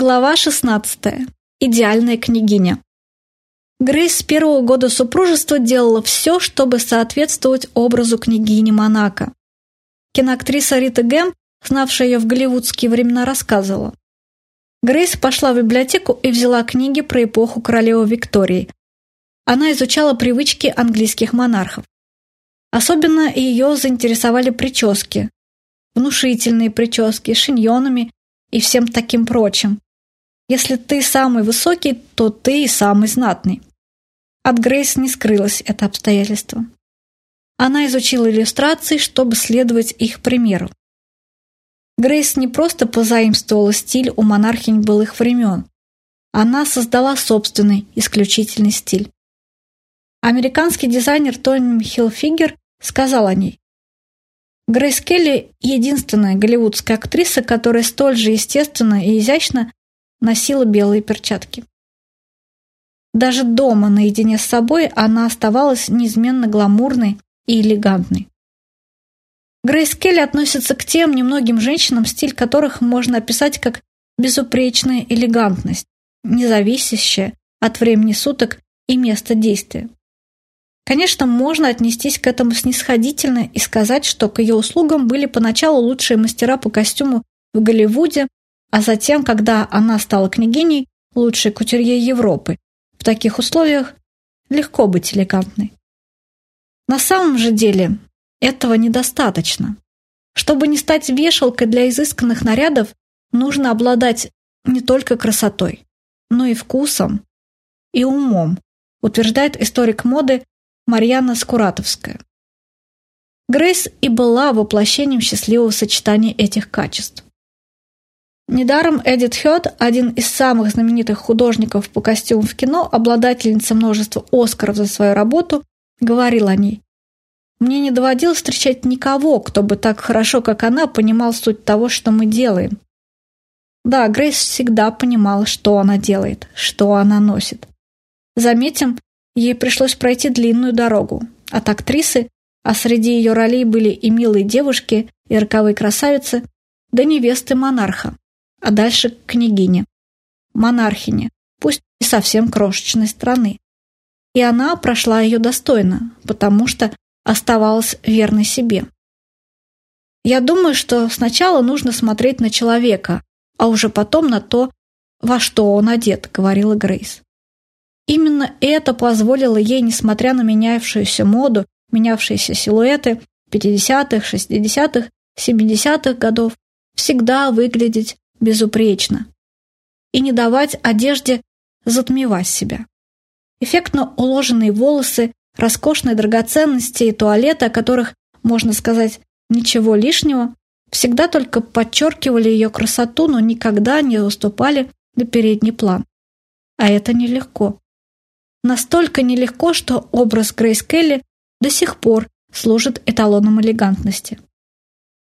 Глава 16. Идеальная княгиня. Грейс с первого года супружества делала все, чтобы соответствовать образу княгини Монако. Киноактриса Рита Гэм, знавшая ее в голливудские времена, рассказывала. Грейс пошла в библиотеку и взяла книги про эпоху королевы Виктории. Она изучала привычки английских монархов. Особенно ее заинтересовали прически. Внушительные прически шиньонами и всем таким прочим. Если ты самый высокий, то ты и самый знатный. От Грейс не скрылось это обстоятельство. Она изучила иллюстрации, чтобы следовать их примеру. Грейс не просто позаимствовала стиль у монархинь былых времен. Она создала собственный, исключительный стиль. Американский дизайнер Тони Хилфигер сказал о ней. Грейс Келли – единственная голливудская актриса, которая столь же естественно и изящно носила белые перчатки. Даже дома, наедине с собой, она оставалась неизменно гламурной и элегантной. Грейс Келли относится к тем немногим женщинам, стиль которых можно описать как безупречная элегантность, не зависящая от времени суток и места действия. Конечно, можно отнестись к этому снисходительно и сказать, что к ее услугам были поначалу лучшие мастера по костюму в Голливуде, а затем, когда она стала княгиней, лучшей кутюрье Европы. В таких условиях легко быть элегантной. На самом же деле этого недостаточно. Чтобы не стать вешалкой для изысканных нарядов, нужно обладать не только красотой, но и вкусом и умом, утверждает историк моды Марьяна Скуратовская. Грейс и была воплощением счастливого сочетания этих качеств. Недаром Эдит Хёд, один из самых знаменитых художников по костюмам в кино, обладательница множества Оскаров за свою работу, говорил о ней. «Мне не доводилось встречать никого, кто бы так хорошо, как она, понимал суть того, что мы делаем». Да, Грейс всегда понимала, что она делает, что она носит. Заметим, Ей пришлось пройти длинную дорогу. От актрисы, а среди ее ролей были и милые девушки, и роковые красавицы, до невесты монарха, а дальше к княгине. Монархине, пусть и совсем крошечной страны. И она прошла ее достойно, потому что оставалась верной себе. Я думаю, что сначала нужно смотреть на человека, а уже потом на то, во что он одет, говорила Грейс. Именно это позволило ей, несмотря на менявшуюся моду, менявшиеся силуэты 50-х, 60-х, 70-х годов, всегда выглядеть безупречно и не давать одежде затмевать себя. Эффектно уложенные волосы, роскошные драгоценности и туалеты, о которых, можно сказать, ничего лишнего, всегда только подчеркивали ее красоту, но никогда не выступали на передний план. А это нелегко. Настолько нелегко, что образ Грейс Келли до сих пор служит эталоном элегантности.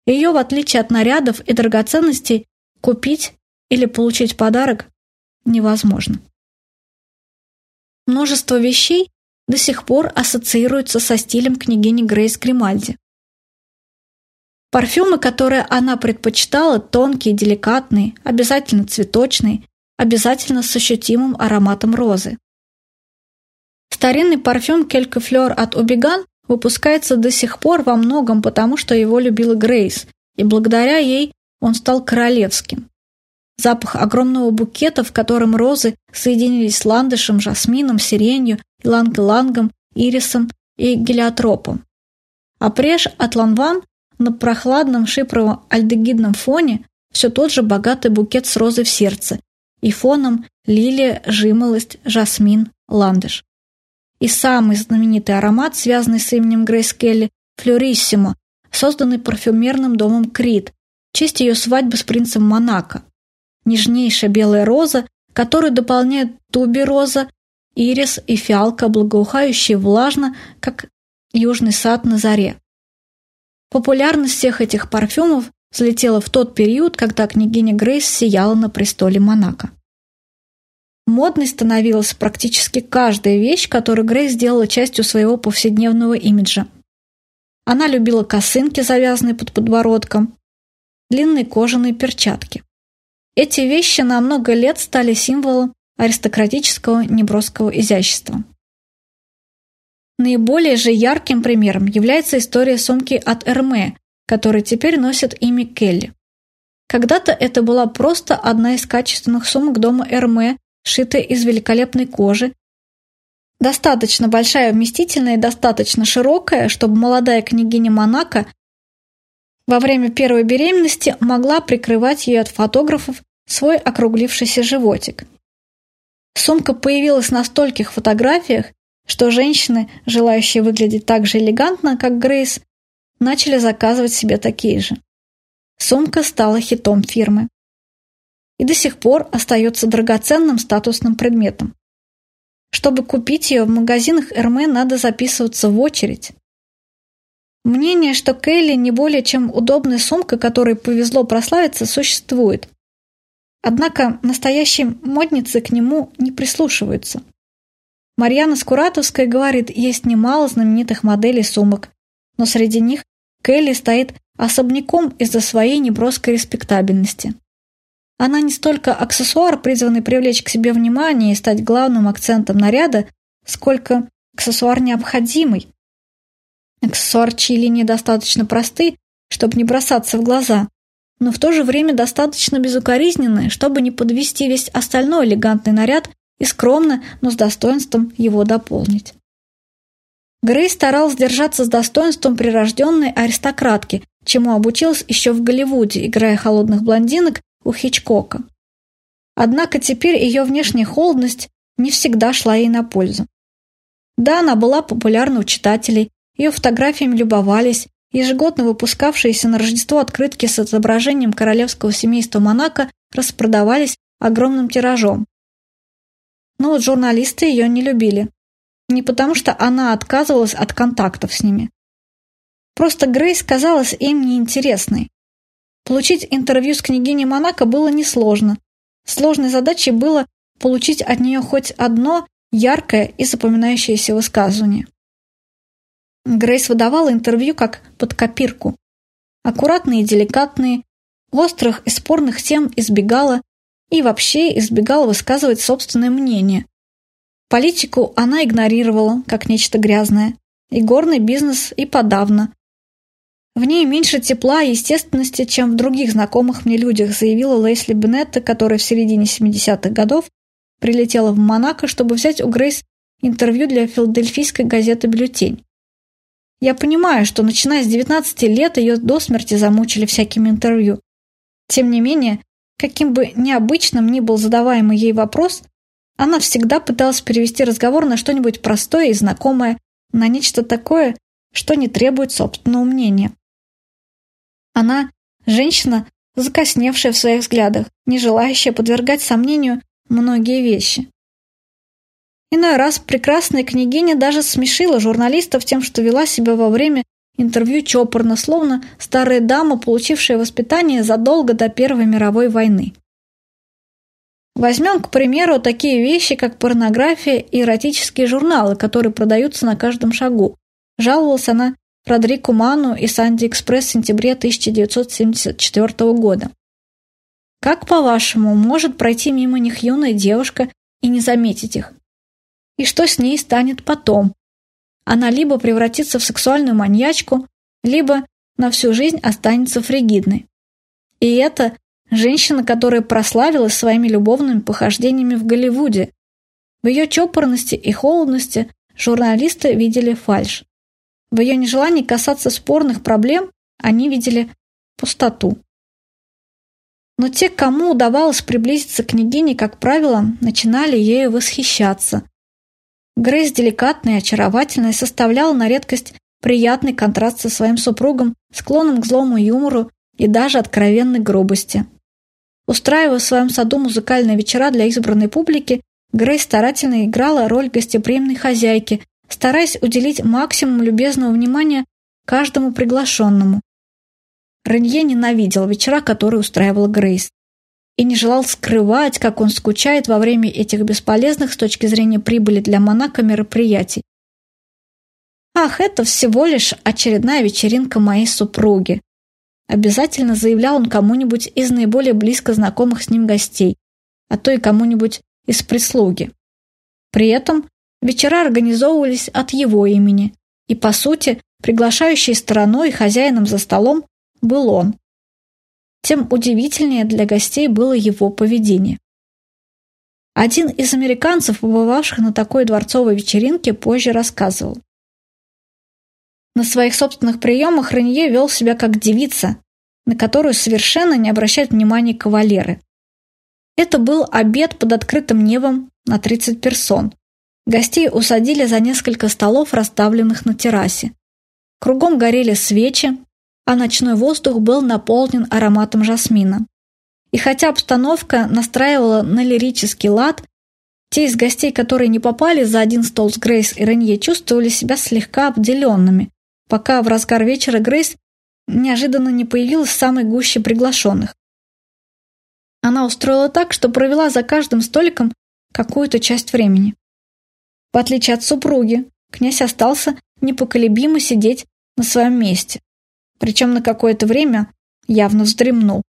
Ее, в отличие от нарядов и драгоценностей, купить или получить подарок невозможно. Множество вещей до сих пор ассоциируются со стилем княгини Грейс Гримальди. Парфюмы, которые она предпочитала, тонкие, деликатные, обязательно цветочные, обязательно с ощутимым ароматом розы. Старинный парфюм Fleur от Убиган выпускается до сих пор во многом потому, что его любила Грейс, и благодаря ей он стал королевским. Запах огромного букета, в котором розы соединились с ландышем, жасмином, сиренью, иланг-илангом, ирисом и гелиотропом. А преж от Ланван на прохладном шипровом альдегидном фоне все тот же богатый букет с розой в сердце и фоном лилия, жимолость, жасмин, ландыш и самый знаменитый аромат, связанный с именем Грейс Келли, Флюриссимо, созданный парфюмерным домом Крит, честь ее свадьбы с принцем Монако. Нежнейшая белая роза, которую дополняют тубероза, ирис и фиалка, благоухающие влажно, как южный сад на заре. Популярность всех этих парфюмов взлетела в тот период, когда княгиня Грейс сияла на престоле Монако. Модной становилась практически каждая вещь, которую Грейс сделала частью своего повседневного имиджа. Она любила косынки, завязанные под подбородком, длинные кожаные перчатки. Эти вещи на много лет стали символом аристократического неброского изящества. Наиболее же ярким примером является история сумки от Эрме, которая теперь носит имя Келли. Когда-то это была просто одна из качественных сумок дома Эрме, сшитая из великолепной кожи, достаточно большая, вместительная и достаточно широкая, чтобы молодая княгиня Монако во время первой беременности могла прикрывать ее от фотографов свой округлившийся животик. Сумка появилась на стольких фотографиях, что женщины, желающие выглядеть так же элегантно, как Грейс, начали заказывать себе такие же. Сумка стала хитом фирмы. И до сих пор остается драгоценным статусным предметом. Чтобы купить ее в магазинах Эрме, надо записываться в очередь. Мнение, что Келли не более чем удобная сумка, которой повезло прославиться, существует. Однако настоящие модницы к нему не прислушиваются. Марьяна Скуратовская говорит, есть немало знаменитых моделей сумок, но среди них Келли стоит особняком из-за своей неброской респектабельности. Она не столько аксессуар, призванный привлечь к себе внимание и стать главным акцентом наряда, сколько аксессуар необходимый, Аксессуар чьи линии достаточно просты, чтобы не бросаться в глаза, но в то же время достаточно безукоризненные, чтобы не подвести весь остальной элегантный наряд и скромно, но с достоинством его дополнить. Грей старалась держаться с достоинством прирожденной аристократки, чему обучилась еще в Голливуде, играя холодных блондинок у Хичкока. Однако теперь ее внешняя холодность не всегда шла ей на пользу. Да, она была популярна у читателей, ее фотографиями любовались, ежегодно выпускавшиеся на Рождество открытки с изображением королевского семейства Монако распродавались огромным тиражом. Но вот журналисты ее не любили. Не потому, что она отказывалась от контактов с ними. Просто Грейс казалась им неинтересной. Получить интервью с княгиней Монако было несложно. Сложной задачей было получить от нее хоть одно яркое и запоминающееся высказывание. Грейс выдавала интервью как под копирку. Аккуратные и деликатные, острых и спорных тем избегала и вообще избегала высказывать собственное мнение. Политику она игнорировала, как нечто грязное, и горный бизнес и подавно. В ней меньше тепла и естественности, чем в других знакомых мне людях, заявила Лейсли Беннетта, которая в середине 70-х годов прилетела в Монако, чтобы взять у Грейс интервью для филадельфийской газеты «Бюллетень». Я понимаю, что начиная с 19 лет ее до смерти замучили всякими интервью. Тем не менее, каким бы необычным ни был задаваемый ей вопрос, она всегда пыталась перевести разговор на что-нибудь простое и знакомое, на нечто такое, что не требует собственного мнения. Она – женщина, закосневшая в своих взглядах, не желающая подвергать сомнению многие вещи. Иной раз прекрасная княгиня даже смешила журналистов тем, что вела себя во время интервью чопорно, словно старая дама, получившая воспитание задолго до Первой мировой войны. Возьмем, к примеру, такие вещи, как порнография и эротические журналы, которые продаются на каждом шагу. Жаловалась она Родрику Ману и Санди Экспресс в сентябре 1974 года. Как, по-вашему, может пройти мимо них юная девушка и не заметить их? И что с ней станет потом. Она либо превратится в сексуальную маньячку, либо на всю жизнь останется фригидной. И это женщина, которая прославилась своими любовными похождениями в Голливуде. В ее чопорности и холодности журналисты видели фальшь. В ее нежелании касаться спорных проблем они видели пустоту. Но те, кому удавалось приблизиться к княгине, как правило, начинали ею восхищаться, Грейс деликатная и очаровательная составляла на редкость приятный контраст со своим супругом, склонным к злому юмору и даже откровенной грубости. Устраивая в своем саду музыкальные вечера для избранной публики, Грейс старательно играла роль гостеприимной хозяйки, стараясь уделить максимум любезного внимания каждому приглашенному. Ренье ненавидел вечера, которые устраивала Грейс и не желал скрывать, как он скучает во время этих бесполезных с точки зрения прибыли для Монако мероприятий. «Ах, это всего лишь очередная вечеринка моей супруги», обязательно заявлял он кому-нибудь из наиболее близко знакомых с ним гостей, а то и кому-нибудь из прислуги. При этом вечера организовывались от его имени, и, по сути, приглашающей стороной и хозяином за столом был он. Тем удивительнее для гостей было его поведение. Один из американцев, побывавших на такой дворцовой вечеринке, позже рассказывал. На своих собственных приемах Ранье вел себя как девица, на которую совершенно не обращают внимания кавалеры. Это был обед под открытым небом на 30 персон. Гостей усадили за несколько столов, расставленных на террасе. Кругом горели свечи, а ночной воздух был наполнен ароматом жасмина. И хотя обстановка настраивала на лирический лад, те из гостей, которые не попали за один стол с Грейс и Ренье, чувствовали себя слегка обделенными, пока в разгар вечера Грейс неожиданно не появилась в самой гуще приглашенных. Она устроила так, что провела за каждым столиком какую-то часть времени. В отличие от супруги, князь остался непоколебимо сидеть на своем месте, причем на какое-то время явно вздремнул.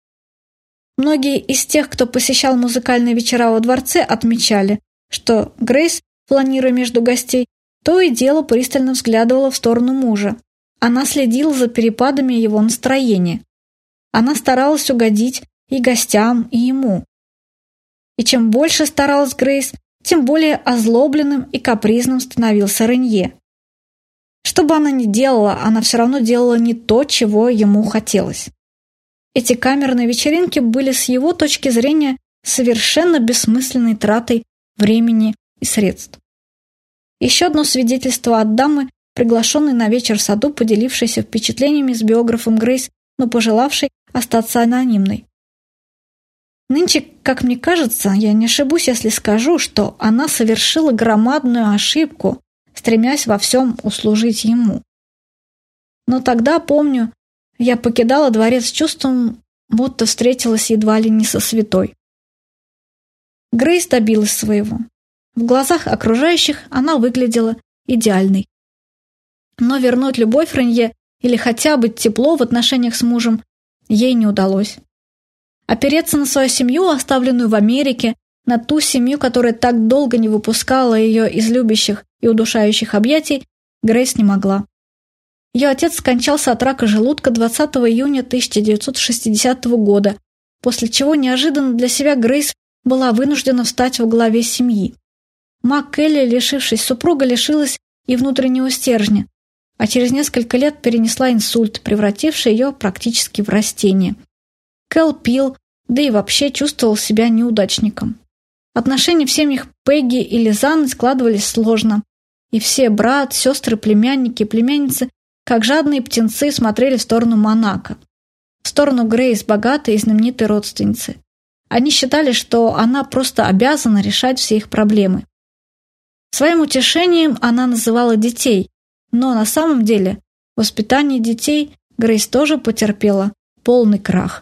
Многие из тех, кто посещал музыкальные вечера во дворце, отмечали, что Грейс, планируя между гостей, то и дело пристально взглядывала в сторону мужа, она следила за перепадами его настроения. Она старалась угодить и гостям, и ему. И чем больше старалась Грейс, тем более озлобленным и капризным становился Ренье. Что бы она ни делала, она все равно делала не то, чего ему хотелось. Эти камерные вечеринки были с его точки зрения совершенно бессмысленной тратой времени и средств. Еще одно свидетельство от дамы, приглашенный на вечер в саду, поделившийся впечатлениями с биографом Грейс, но пожелавший остаться анонимной. Нынче, как мне кажется, я не ошибусь, если скажу, что она совершила громадную ошибку, стремясь во всем услужить ему. Но тогда, помню, я покидала дворец с чувством, будто встретилась едва ли не со святой. Грейс добилась своего. В глазах окружающих она выглядела идеальной. Но вернуть любовь Ренье или хотя бы тепло в отношениях с мужем ей не удалось. Опереться на свою семью, оставленную в Америке, на ту семью, которая так долго не выпускала ее из любящих и удушающих объятий, Грейс не могла. Ее отец скончался от рака желудка 20 июня 1960 года, после чего неожиданно для себя Грейс была вынуждена встать во главе семьи. Мак Келли, лишившись супруга, лишилась и внутреннего стержня, а через несколько лет перенесла инсульт, превративший ее практически в растение. Кэл пил, да и вообще чувствовал себя неудачником. Отношения в семьях Пегги и Лизаны складывались сложно, и все брат, сестры, племянники, племянницы, как жадные птенцы, смотрели в сторону Монако, в сторону Грейс, богатой и знаменитой родственницы. Они считали, что она просто обязана решать все их проблемы. Своим утешением она называла детей, но на самом деле воспитание детей Грейс тоже потерпела полный крах.